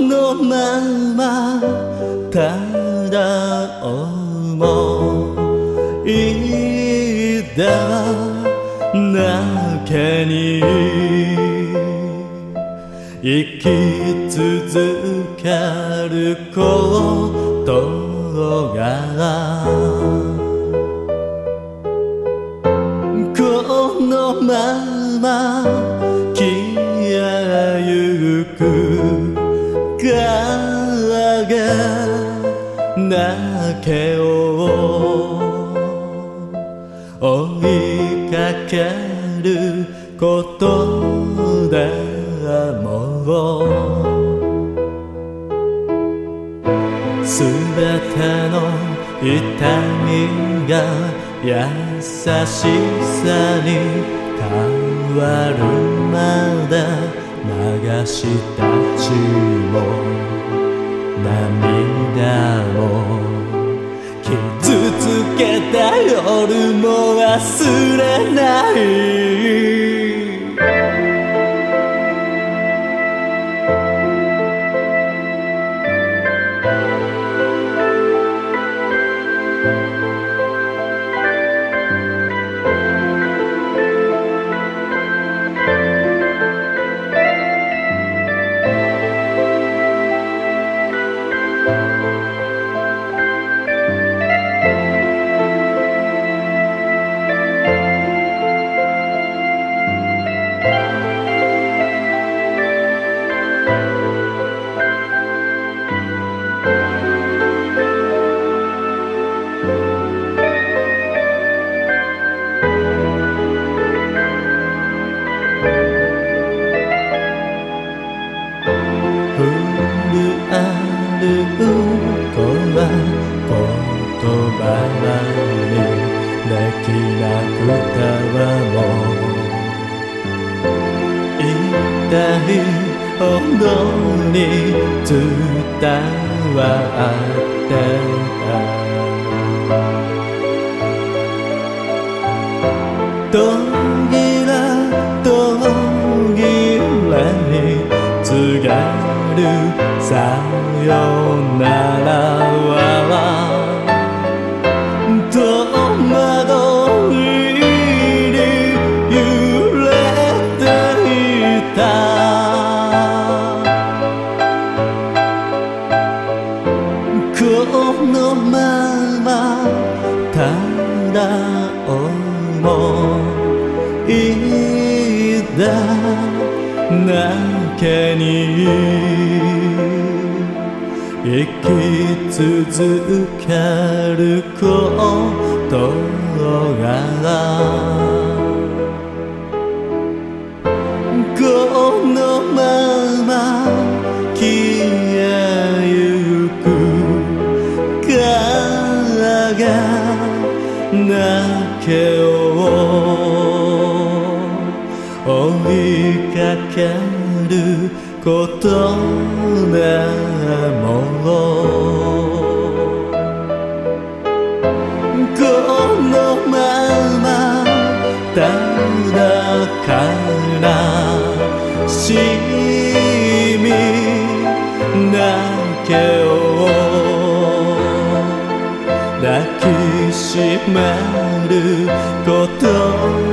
のままただ思いだだけに生き続けることがこのままだけを追いかけることでもすべての痛みが優しさに変わるまで流したちも涙夜も忘れない痛いほどに伝わってた。途切れ途切れに告げるさよならはのままただ思いだけに。生き続けることがかけることでもこのままただ悲しみだけを。抱きしめることで